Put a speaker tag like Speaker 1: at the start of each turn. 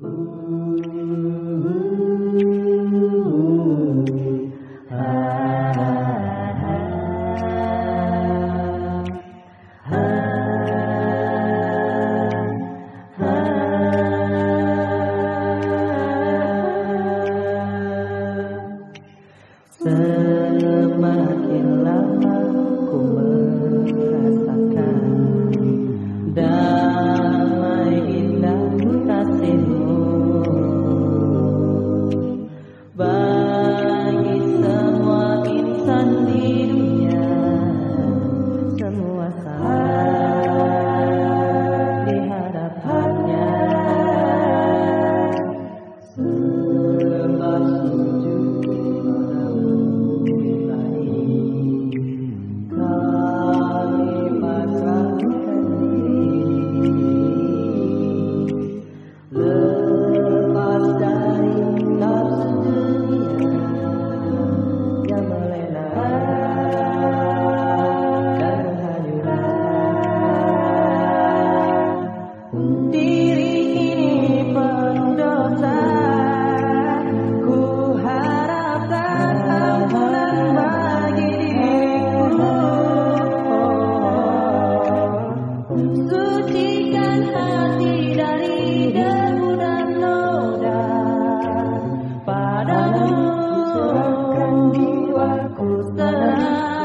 Speaker 1: うん。Diri ini penuh Ku harapkan ampunan bagi diriku Sucikan hati dari debu dan noda. Padamu diserahkan jiwaku. serah